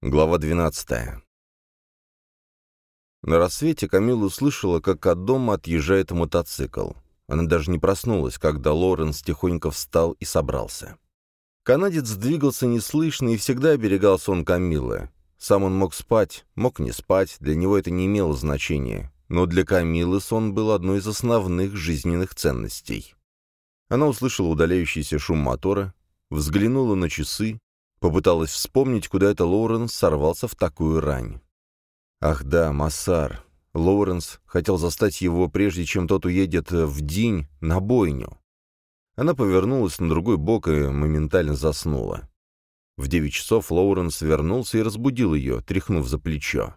Глава 12. На рассвете Камила услышала, как от дома отъезжает мотоцикл. Она даже не проснулась, когда Лоренс тихонько встал и собрался. Канадец двигался неслышно и всегда оберегал сон Камилы. Сам он мог спать, мог не спать, для него это не имело значения. Но для Камилы сон был одной из основных жизненных ценностей. Она услышала удаляющийся шум мотора, взглянула на часы, Попыталась вспомнить, куда это Лоуренс сорвался в такую рань. Ах да, Массар. Лоуренс хотел застать его, прежде чем тот уедет в день на бойню. Она повернулась на другой бок и моментально заснула. В девять часов Лоуренс вернулся и разбудил ее, тряхнув за плечо.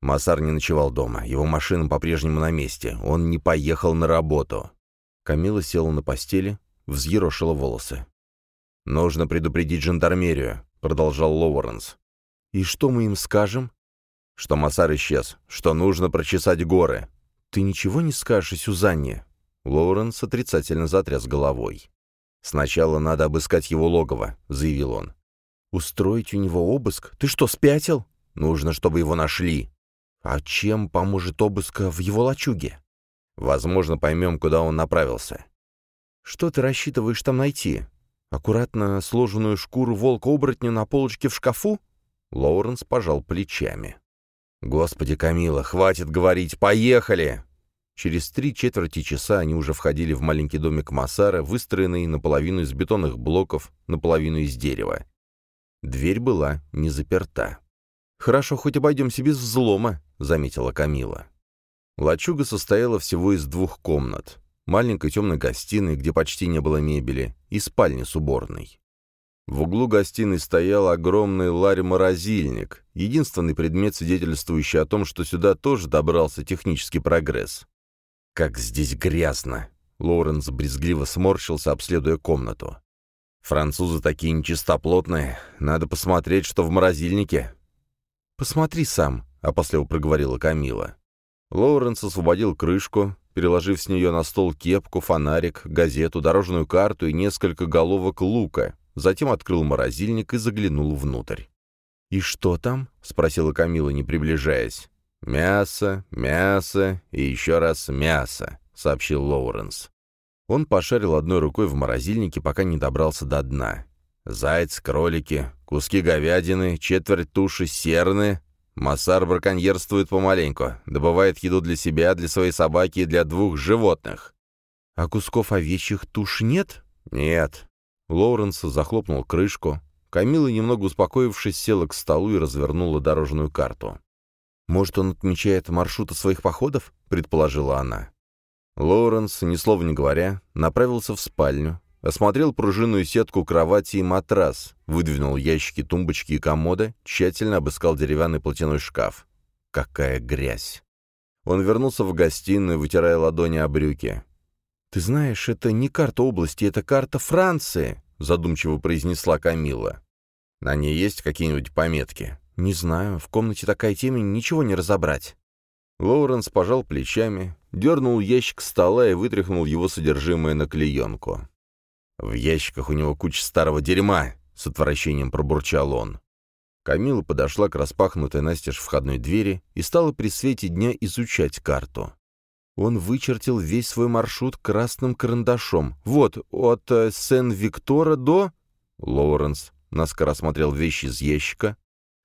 Массар не ночевал дома, его машина по-прежнему на месте, он не поехал на работу. Камила села на постели, взъерошила волосы. «Нужно предупредить жандармерию», — продолжал Лоуренс. «И что мы им скажем?» «Что Массар исчез, что нужно прочесать горы». «Ты ничего не скажешь Сюзанне?» Лоуренс отрицательно затряс головой. «Сначала надо обыскать его логово», — заявил он. «Устроить у него обыск? Ты что, спятил?» «Нужно, чтобы его нашли». «А чем поможет обыск в его лачуге?» «Возможно, поймем, куда он направился». «Что ты рассчитываешь там найти?» Аккуратно сложенную шкуру волка-оборотня на полочке в шкафу? Лоуренс пожал плечами. «Господи, Камила, хватит говорить, поехали!» Через три четверти часа они уже входили в маленький домик Массара, выстроенный наполовину из бетонных блоков, наполовину из дерева. Дверь была не заперта. «Хорошо, хоть обойдемся без взлома», — заметила Камила. Лачуга состояла всего из двух комнат маленькой темной гостиной, где почти не было мебели, и спальни с уборной. В углу гостиной стоял огромный ларь-морозильник, единственный предмет, свидетельствующий о том, что сюда тоже добрался технический прогресс. «Как здесь грязно!» — Лоуренс брезгливо сморщился, обследуя комнату. «Французы такие нечистоплотные. Надо посмотреть, что в морозильнике». «Посмотри сам», — опосля проговорила Камила. Лоуренс освободил крышку, переложив с нее на стол кепку, фонарик, газету, дорожную карту и несколько головок лука, затем открыл морозильник и заглянул внутрь. «И что там?» — спросила Камила, не приближаясь. «Мясо, мясо и еще раз мясо», — сообщил Лоуренс. Он пошарил одной рукой в морозильнике, пока не добрался до дна. Заяц, кролики, куски говядины, четверть туши серны, Массар браконьерствует помаленьку, добывает еду для себя, для своей собаки и для двух животных. А кусков овечьих туш нет? Нет. Лоуренс захлопнул крышку. Камила, немного успокоившись, села к столу и развернула дорожную карту. «Может, он отмечает маршруты своих походов?» — предположила она. Лоуренс, ни слова не говоря, направился в спальню, Осмотрел пружинную сетку кровати и матрас, выдвинул ящики, тумбочки и комода, тщательно обыскал деревянный платяной шкаф. Какая грязь! Он вернулся в гостиную, вытирая ладони о брюки. «Ты знаешь, это не карта области, это карта Франции», — задумчиво произнесла Камила. «На ней есть какие-нибудь пометки?» «Не знаю, в комнате такая темень, ничего не разобрать». Лоуренс пожал плечами, дернул ящик стола и вытряхнул его содержимое на клеенку. «В ящиках у него куча старого дерьма», — с отвращением пробурчал он. Камила подошла к распахнутой настежь входной двери и стала при свете дня изучать карту. Он вычертил весь свой маршрут красным карандашом. Вот, от э, Сен-Виктора до... Лоуренс наскоро осмотрел вещи из ящика,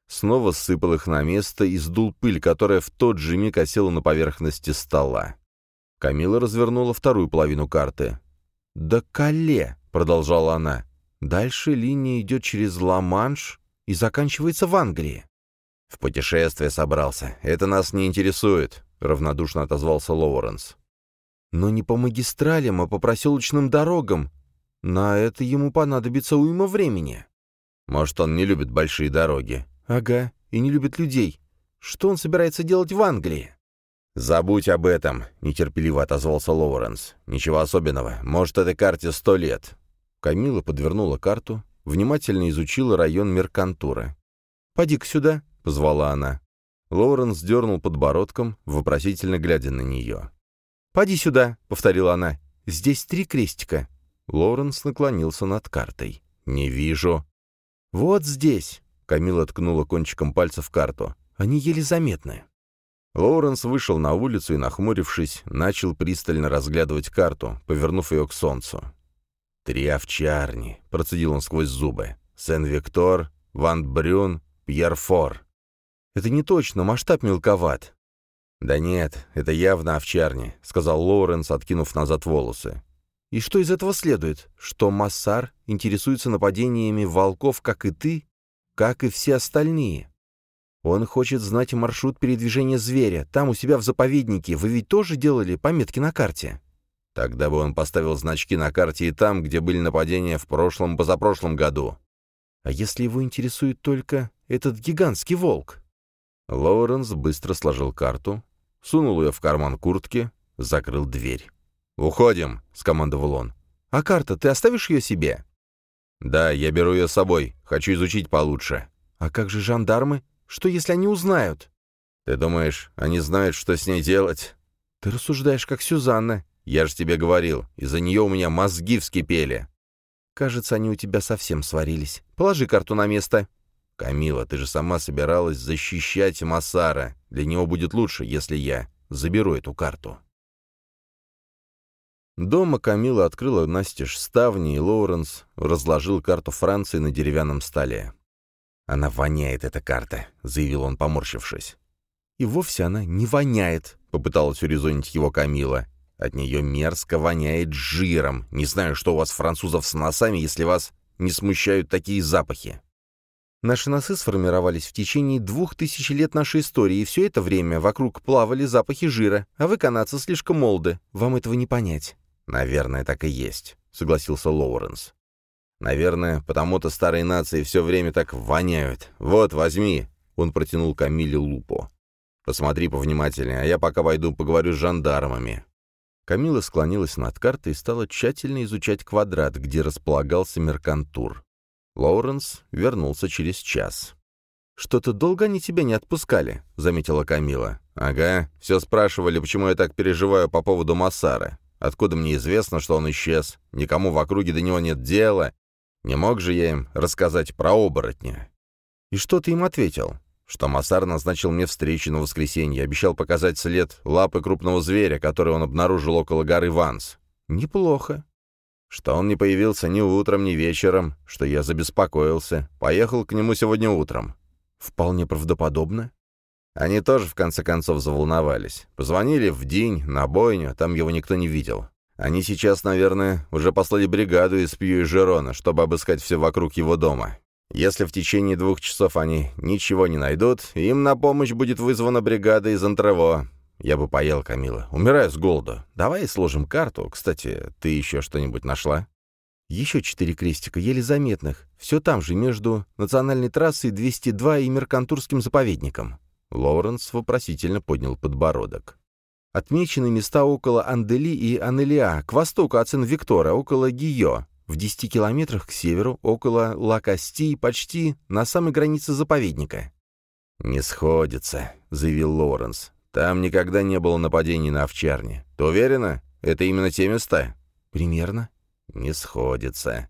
снова сыпал их на место и сдул пыль, которая в тот же миг осела на поверхности стола. Камила развернула вторую половину карты. «До Кале!» — продолжала она. «Дальше линия идет через Ла-Манш и заканчивается в Англии». «В путешествие собрался. Это нас не интересует», — равнодушно отозвался Лоуренс. «Но не по магистралям, а по проселочным дорогам. На это ему понадобится уйма времени». «Может, он не любит большие дороги?» «Ага, и не любит людей. Что он собирается делать в Англии?» «Забудь об этом», — нетерпеливо отозвался Лоуренс. «Ничего особенного. Может, этой карте сто лет. Камила подвернула карту, внимательно изучила район Меркантура. «Поди-ка сюда», — позвала она. Лоуренс дернул подбородком, вопросительно глядя на нее. «Поди сюда», — повторила она. «Здесь три крестика». Лоуренс наклонился над картой. «Не вижу». «Вот здесь». Камила ткнула кончиком пальца в карту. «Они еле заметны». Лоуренс вышел на улицу и, нахмурившись, начал пристально разглядывать карту, повернув ее к солнцу. «Три овчарни», — процедил он сквозь зубы. «Сен-Виктор, Ван-Брюн, Пьерфор». «Это не точно, масштаб мелковат». «Да нет, это явно овчарни», — сказал Лоуренс, откинув назад волосы. «И что из этого следует? Что Массар интересуется нападениями волков, как и ты, как и все остальные?» Он хочет знать маршрут передвижения зверя. Там, у себя в заповеднике, вы ведь тоже делали пометки на карте?» Тогда бы он поставил значки на карте и там, где были нападения в прошлом-позапрошлом году. А если его интересует только этот гигантский волк? Лоуренс быстро сложил карту, сунул ее в карман куртки, закрыл дверь. «Уходим», — скомандовал он. «А карта, ты оставишь ее себе?» «Да, я беру ее с собой. Хочу изучить получше». «А как же жандармы? Что, если они узнают?» «Ты думаешь, они знают, что с ней делать?» «Ты рассуждаешь, как Сюзанна. Я же тебе говорил, из-за нее у меня мозги вскипели». «Кажется, они у тебя совсем сварились. Положи карту на место». «Камила, ты же сама собиралась защищать Массара. Для него будет лучше, если я заберу эту карту». Дома Камила открыла настежь ставни, и Лоуренс разложил карту Франции на деревянном столе. «Она воняет, эта карта», — заявил он, поморщившись. «И вовсе она не воняет», — попыталась урезонить его Камила. «От нее мерзко воняет жиром. Не знаю, что у вас, французов, с носами, если вас не смущают такие запахи». Наши носы сформировались в течение двух тысяч лет нашей истории, и все это время вокруг плавали запахи жира, а вы, канадцы, слишком молоды. Вам этого не понять. «Наверное, так и есть», — согласился Лоуренс. Наверное, потому-то старые нации все время так воняют. Вот, возьми!» Он протянул Камиле лупу. «Посмотри повнимательнее, а я пока пойду поговорю с жандармами». Камила склонилась над картой и стала тщательно изучать квадрат, где располагался меркантур. Лоуренс вернулся через час. «Что-то долго они тебя не отпускали», — заметила Камила. «Ага, все спрашивали, почему я так переживаю по поводу Массара. Откуда мне известно, что он исчез? Никому в округе до него нет дела. Не мог же я им рассказать про оборотня? И что ты им ответил? Что Масар назначил мне встречу на воскресенье, обещал показать след лапы крупного зверя, который он обнаружил около горы Ванс. Неплохо. Что он не появился ни утром, ни вечером, что я забеспокоился. Поехал к нему сегодня утром. Вполне правдоподобно. Они тоже, в конце концов, заволновались. Позвонили в день, на бойню, там его никто не видел. Они сейчас, наверное, уже послали бригаду из Пью и Жерона, чтобы обыскать все вокруг его дома. Если в течение двух часов они ничего не найдут, им на помощь будет вызвана бригада из Антрево. Я бы поел, Камила. Умираю с голоду. Давай сложим карту. Кстати, ты еще что-нибудь нашла? Еще четыре крестика, еле заметных. Все там же, между национальной трассой 202 и Меркантурским заповедником. Лоуренс вопросительно поднял подбородок. Отмечены места около Андели и Анелиа, к востоку от Сен-Виктора, около Гио, в 10 километрах к северу, около Ла-Касти, почти на самой границе заповедника. «Не сходится», — заявил Лоуренс. «Там никогда не было нападений на овчарни. Ты уверена? Это именно те места?» «Примерно». «Не сходится».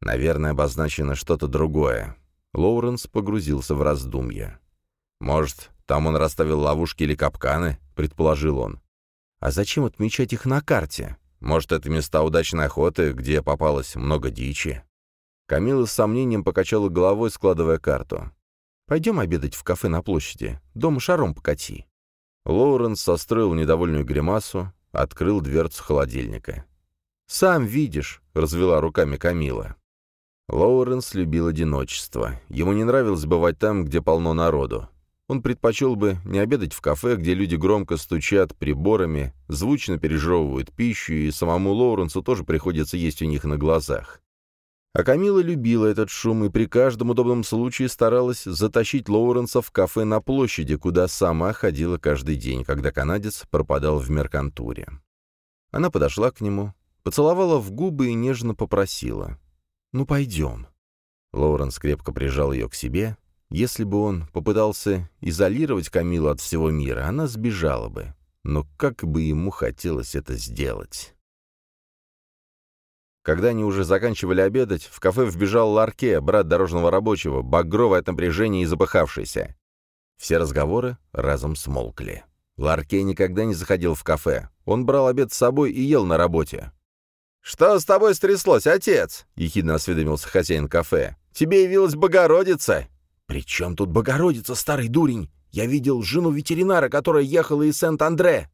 «Наверное, обозначено что-то другое». Лоуренс погрузился в раздумья. «Может, там он расставил ловушки или капканы?» — предположил он. «А зачем отмечать их на карте? Может, это места удачной охоты, где попалось много дичи?» Камила с сомнением покачала головой, складывая карту. «Пойдем обедать в кафе на площади. Дом шаром покати». Лоуренс состроил недовольную гримасу, открыл дверцу холодильника. «Сам видишь», — развела руками Камила. Лоуренс любил одиночество. Ему не нравилось бывать там, где полно народу. Он предпочел бы не обедать в кафе, где люди громко стучат приборами, звучно пережевывают пищу, и самому Лоуренсу тоже приходится есть у них на глазах. А Камила любила этот шум и при каждом удобном случае старалась затащить Лоуренса в кафе на площади, куда сама ходила каждый день, когда канадец пропадал в меркантуре. Она подошла к нему, поцеловала в губы и нежно попросила. «Ну, пойдем». Лоуренс крепко прижал ее к себе, если бы он попытался изолировать Камилу от всего мира, она сбежала бы. Но как бы ему хотелось это сделать? Когда они уже заканчивали обедать, в кафе вбежал Ларке, брат дорожного рабочего, багровый от напряжения и запыхавшийся. Все разговоры разом смолкли. Ларке никогда не заходил в кафе. Он брал обед с собой и ел на работе. «Что с тобой стряслось, отец?» — ехидно осведомился хозяин кафе. «Тебе явилась Богородица!» «При чем тут Богородица, старый дурень? Я видел жену ветеринара, которая ехала из Сент-Андре».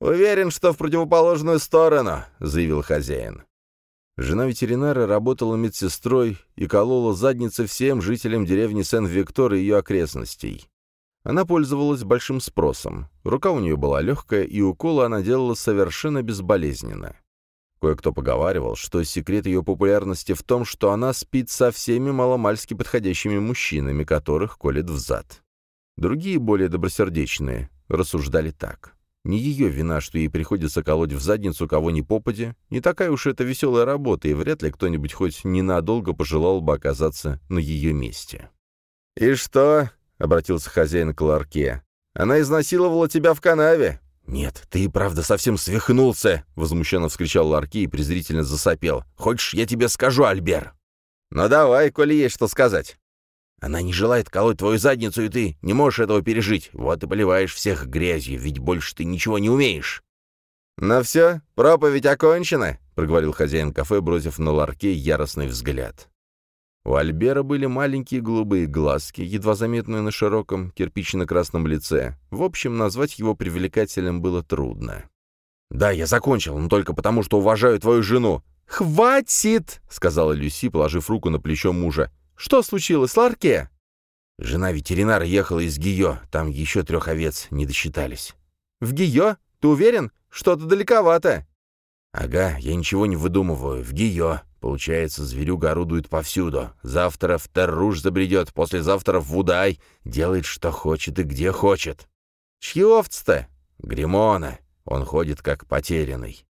«Уверен, что в противоположную сторону», — заявил хозяин. Жена ветеринара работала медсестрой и колола задницы всем жителям деревни Сен-Виктор и ее окрестностей. Она пользовалась большим спросом. Рука у нее была легкая, и уколы она делала совершенно безболезненно. Кое-кто поговаривал, что секрет ее популярности в том, что она спит со всеми маломальски подходящими мужчинами, которых колет в зад. Другие, более добросердечные, рассуждали так. Не ее вина, что ей приходится колоть в задницу кого ни попади, не такая уж это веселая работа, и вряд ли кто-нибудь хоть ненадолго пожелал бы оказаться на ее месте. «И что?» — обратился хозяин к Ларке. «Она изнасиловала тебя в канаве. «Нет, ты и правда совсем свихнулся!» — возмущенно вскричал Ларки и презрительно засопел. «Хочешь, я тебе скажу, Альбер?» «Ну давай, коли есть что сказать». «Она не желает колоть твою задницу, и ты не можешь этого пережить. Вот и поливаешь всех грязью, ведь больше ты ничего не умеешь». «Ну все, проповедь окончена», — проговорил хозяин кафе, бросив на Ларке яростный взгляд. У Альбера были маленькие голубые глазки, едва заметные на широком кирпично-красном лице. В общем, назвать его привлекательным было трудно. «Да, я закончил, но только потому, что уважаю твою жену». «Хватит!» — сказала Люси, положив руку на плечо мужа. «Что случилось, Ларке?» Жена ветеринара ехала из Гио, там еще трех овец не досчитались. «В Гио? Ты уверен? Что-то далековато». «Ага, я ничего не выдумываю. В Гио. Получается, зверюга орудует повсюду. Завтра в Терруш забредет, послезавтра в Вудай. Делает, что хочет и где хочет. Чьи овцы-то? Гримона. Он ходит как потерянный.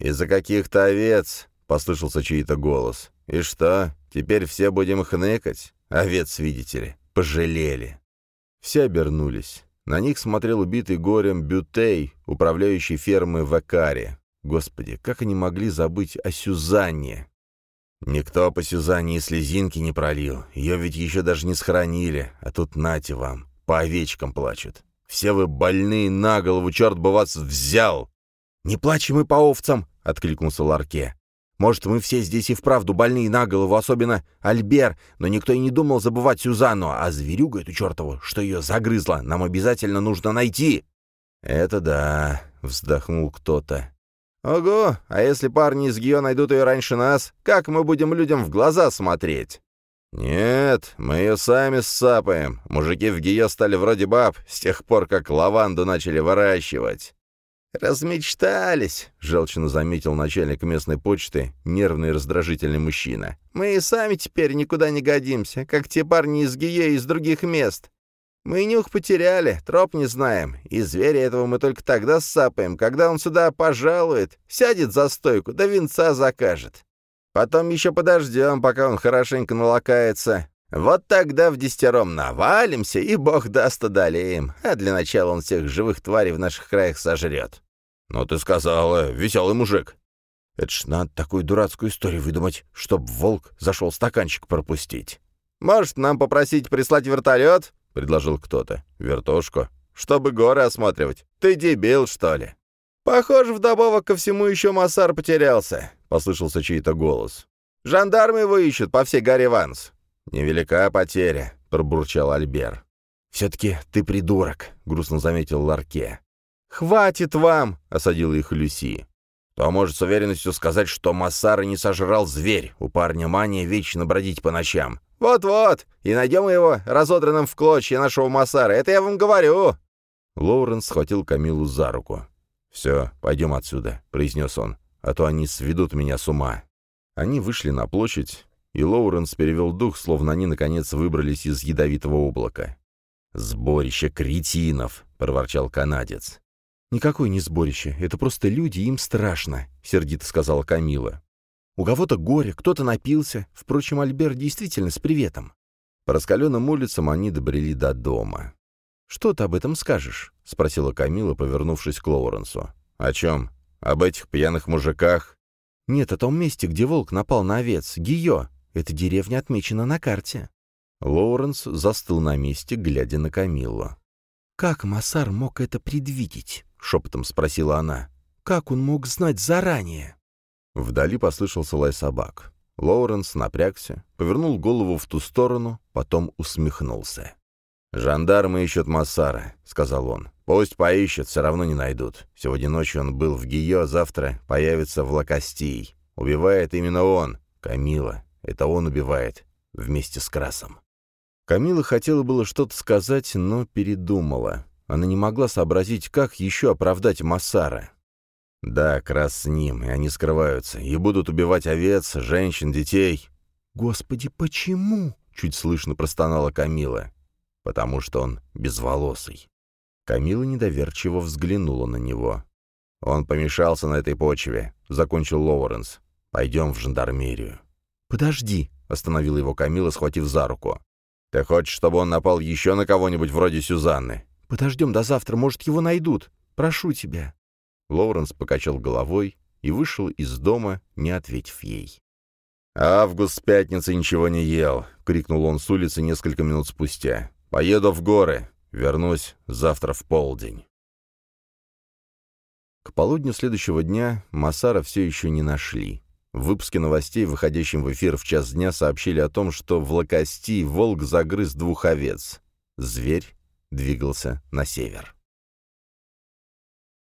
«Из-за каких-то овец», — послышался чей-то голос. «И что, теперь все будем хныкать? Овец, видите ли, пожалели». Все обернулись. На них смотрел убитый горем Бютей, управляющий фермой в Экаре. Господи, как они могли забыть о Сюзанне? Никто по Сюзанне и слезинки не пролил. Ее ведь еще даже не схоронили. А тут нате вам, по овечкам плачут. Все вы больные на голову, черт бы вас взял!» «Не плачем мы по овцам!» — откликнулся Ларке. «Может, мы все здесь и вправду больные на голову, особенно Альбер, но никто и не думал забывать Сюзанну, а зверюгу эту чертову, что ее загрызла, нам обязательно нужно найти!» «Это да!» — вздохнул кто-то. «Ого, а если парни из Гио найдут ее раньше нас, как мы будем людям в глаза смотреть?» «Нет, мы ее сами сцапаем. Мужики в Гио стали вроде баб с тех пор, как лаванду начали выращивать». «Размечтались», — желчно заметил начальник местной почты, нервный и раздражительный мужчина. «Мы и сами теперь никуда не годимся, как те парни из Гие и из других мест. Мы нюх потеряли, троп не знаем, и зверя этого мы только тогда сапаем, когда он сюда пожалует, сядет за стойку, да винца закажет. Потом еще подождем, пока он хорошенько налакается. Вот тогда в десятером навалимся, и бог даст одолеем, а для начала он всех живых тварей в наших краях сожрет. «Ну ты сказала, веселый мужик». Это ж надо такую дурацкую историю выдумать, чтоб волк зашел стаканчик пропустить. Может, нам попросить прислать вертолет? — предложил кто-то. «Вертушку? Чтобы горы осматривать. Ты дебил, что ли?» «Похоже, вдобавок ко всему еще Массар потерялся», — послышался чей-то голос. «Жандармы его ищут по всей горе Ванс». «Невелика потеря», — пробурчал Альбер. «Все-таки ты придурок», — грустно заметил Ларке. «Хватит вам!» — осадила их Люси. «То может с уверенностью сказать, что Массара не сожрал зверь. У парня мания вечно бродить по ночам. «Вот-вот, и найдем его разодранным в клочья нашего Массара, это я вам говорю!» Лоуренс схватил Камилу за руку. «Все, пойдем отсюда», — произнес он, — «а то они сведут меня с ума». Они вышли на площадь, и Лоуренс перевел дух, словно они, наконец, выбрались из ядовитого облака. «Сборище кретинов!» — проворчал канадец. «Никакое не сборище, это просто люди, им страшно», — сердито сказала Камила. У кого-то горе, кто-то напился. Впрочем, Альбер действительно с приветом. По раскаленным улицам они добрели до дома. «Что ты об этом скажешь?» — спросила Камила, повернувшись к Лоуренсу. «О чем? Об этих пьяных мужиках?» «Нет, о том месте, где волк напал на овец. Гио. Эта деревня отмечена на карте». Лоуренс застыл на месте, глядя на Камиллу. «Как Массар мог это предвидеть?» — шепотом спросила она. «Как он мог знать заранее?» Вдали послышался лай собак. Лоуренс напрягся, повернул голову в ту сторону, потом усмехнулся. «Жандармы ищут Массара», — сказал он. «Пусть поищут, все равно не найдут. Сегодня ночью он был в Гио, завтра появится в Лакостий. Убивает именно он, Камила. Это он убивает, вместе с Красом». Камила хотела было что-то сказать, но передумала. Она не могла сообразить, как еще оправдать Массара. «Да, Крас с ним, и они скрываются, и будут убивать овец, женщин, детей». «Господи, почему?» — чуть слышно простонала Камила потому что он безволосый. Камила недоверчиво взглянула на него. «Он помешался на этой почве», — закончил Лоуренс. «Пойдем в жандармерию». «Подожди», — остановила его Камила, схватив за руку. «Ты хочешь, чтобы он напал еще на кого-нибудь вроде Сюзанны?» «Подождем до завтра, может, его найдут. Прошу тебя». Лоуренс покачал головой и вышел из дома, не ответив ей. «Август с пятницы ничего не ел», — крикнул он с улицы несколько минут спустя. Поеду в горы. Вернусь завтра в полдень. К полудню следующего дня Масара все еще не нашли. В выпуске новостей, выходящем в эфир в час дня, сообщили о том, что в Лакости волк загрыз двух овец. Зверь двигался на север.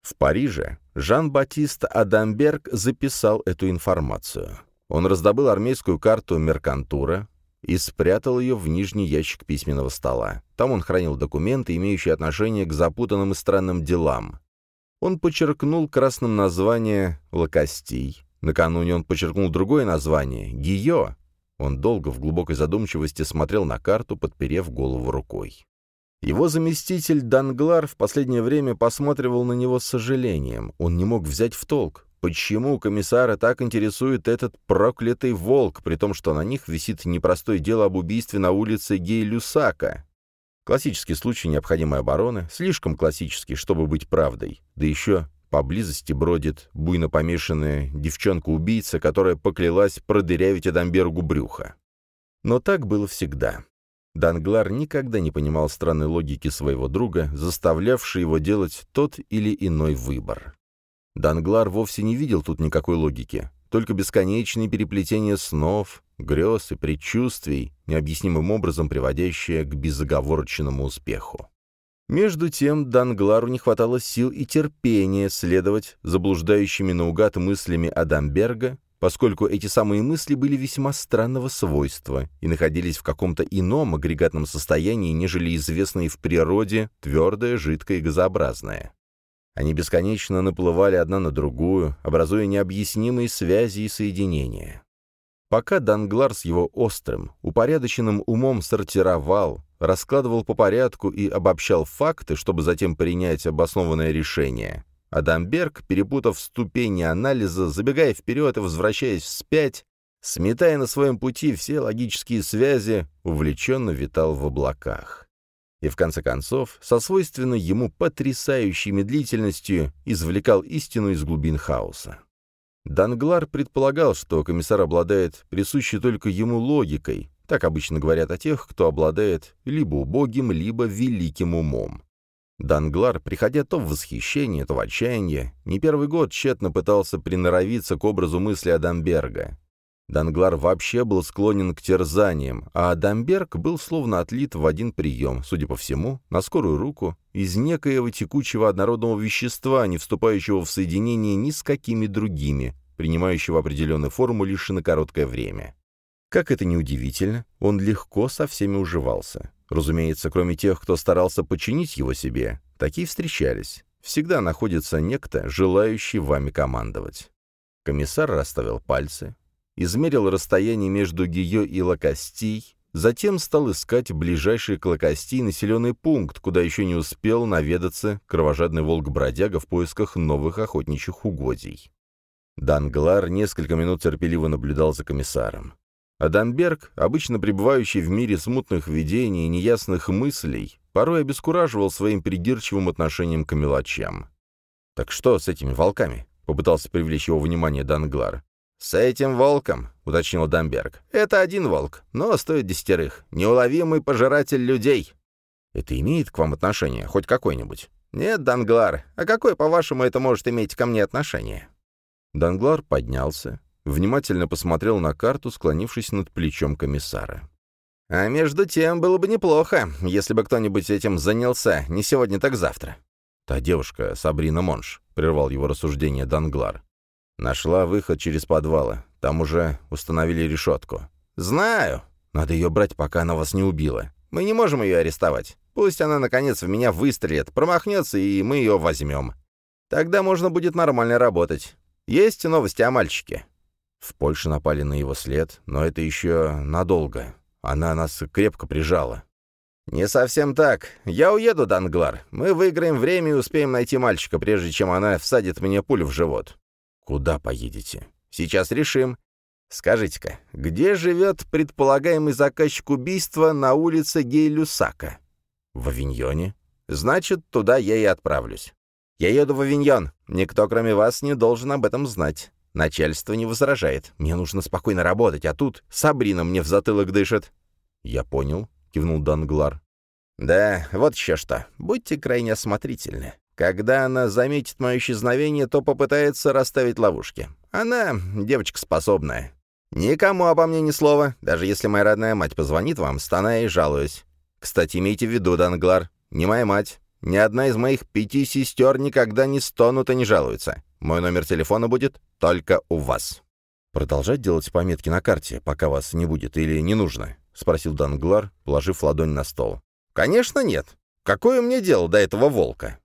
В Париже Жан-Батист Адамберг записал эту информацию. Он раздобыл армейскую карту Меркантура, и спрятал ее в нижний ящик письменного стола. Там он хранил документы, имеющие отношение к запутанным и странным делам. Он подчеркнул красным название «Лакостий». Накануне он подчеркнул другое название «Гио». Он долго в глубокой задумчивости смотрел на карту, подперев голову рукой. Его заместитель Данглар в последнее время посматривал на него с сожалением. Он не мог взять в толк. Почему комиссара так интересует этот проклятый волк, при том, что на них висит непростое дело об убийстве на улице Гей-Люсака? Классический случай необходимой обороны, слишком классический, чтобы быть правдой. Да еще поблизости бродит буйно помешанная девчонка-убийца, которая поклялась продырявить Адамбергу брюха. Но так было всегда. Данглар никогда не понимал странной логики своего друга, заставлявшей его делать тот или иной выбор. Данглар вовсе не видел тут никакой логики, только бесконечные переплетения снов, грез и предчувствий, необъяснимым образом приводящие к безоговорочному успеху. Между тем Данглару не хватало сил и терпения следовать заблуждающими наугад мыслями Адамберга, поскольку эти самые мысли были весьма странного свойства и находились в каком-то ином агрегатном состоянии, нежели известные в природе твердое, жидкое и газообразное. Они бесконечно наплывали одна на другую, образуя необъяснимые связи и соединения. Пока Данглар с его острым, упорядоченным умом сортировал, раскладывал по порядку и обобщал факты, чтобы затем принять обоснованное решение, Адамберг, перепутав ступени анализа, забегая вперед и возвращаясь вспять, сметая на своем пути все логические связи, увлеченно витал в облаках и, в конце концов, со свойственной ему потрясающей медлительностью извлекал истину из глубин хаоса. Данглар предполагал, что комиссар обладает присущей только ему логикой, так обычно говорят о тех, кто обладает либо убогим, либо великим умом. Данглар, приходя то в восхищение, то в отчаяние, не первый год тщетно пытался приноровиться к образу мысли Адамберга. Данглар вообще был склонен к терзаниям, а Адамберг был словно отлит в один прием, судя по всему, на скорую руку, из некоего текучего однородного вещества, не вступающего в соединение ни с какими другими, принимающего определенную форму лишь на короткое время. Как это ни удивительно, он легко со всеми уживался. Разумеется, кроме тех, кто старался подчинить его себе, такие встречались. Всегда находится некто, желающий вами командовать. Комиссар расставил пальцы, измерил расстояние между Гио и Лакостей, затем стал искать ближайший к Лакостей населенный пункт, куда еще не успел наведаться кровожадный волк-бродяга в поисках новых охотничьих угодий. Данглар несколько минут терпеливо наблюдал за комиссаром. Адамберг, обычно пребывающий в мире смутных видений и неясных мыслей, порой обескураживал своим придирчивым отношением к мелочам. «Так что с этими волками?» — попытался привлечь его внимание Данглар. «С этим волком», — уточнил Дамберг. «Это один волк, но стоит десятерых. Неуловимый пожиратель людей». «Это имеет к вам отношение? Хоть какое-нибудь?» «Нет, Данглар. А какое, по-вашему, это может иметь ко мне отношение?» Данглар поднялся, внимательно посмотрел на карту, склонившись над плечом комиссара. «А между тем, было бы неплохо, если бы кто-нибудь этим занялся, не сегодня, так завтра». «Та девушка, Сабрина Монш», — прервал его рассуждение Данглар. «Нашла выход через подвалы. Там уже установили решетку». «Знаю. Надо ее брать, пока она вас не убила. Мы не можем ее арестовать. Пусть она, наконец, в меня выстрелит, промахнется, и мы ее возьмем. Тогда можно будет нормально работать. Есть новости о мальчике?» В Польше напали на его след, но это еще надолго. Она нас крепко прижала. «Не совсем так. Я уеду, Данглар. Мы выиграем время и успеем найти мальчика, прежде чем она всадит мне пулю в живот». «Куда поедете?» «Сейчас решим. Скажите-ка, где живет предполагаемый заказчик убийства на улице Гей-Люсака?» «В Авиньоне?» «Значит, туда я и отправлюсь. Я еду в Авиньон. Никто, кроме вас, не должен об этом знать. Начальство не возражает. Мне нужно спокойно работать, а тут Сабрина мне в затылок дышит». «Я понял», — кивнул Данглар. «Да, вот еще что. Будьте крайне осмотрительны. Когда она заметит мое исчезновение, то попытается расставить ловушки. Она девочка способная. Никому обо мне ни слова, даже если моя родная мать позвонит вам, стоная и жалуюсь. Кстати, имейте в виду, Данглар, не моя мать, ни одна из моих пяти сестер никогда не стонут и не жалуются. Мой номер телефона будет только у вас». «Продолжать делать пометки на карте, пока вас не будет, или не нужно?» — спросил Данглар, положив ладонь на стол. «Конечно нет. Какое мне дело до этого волка?»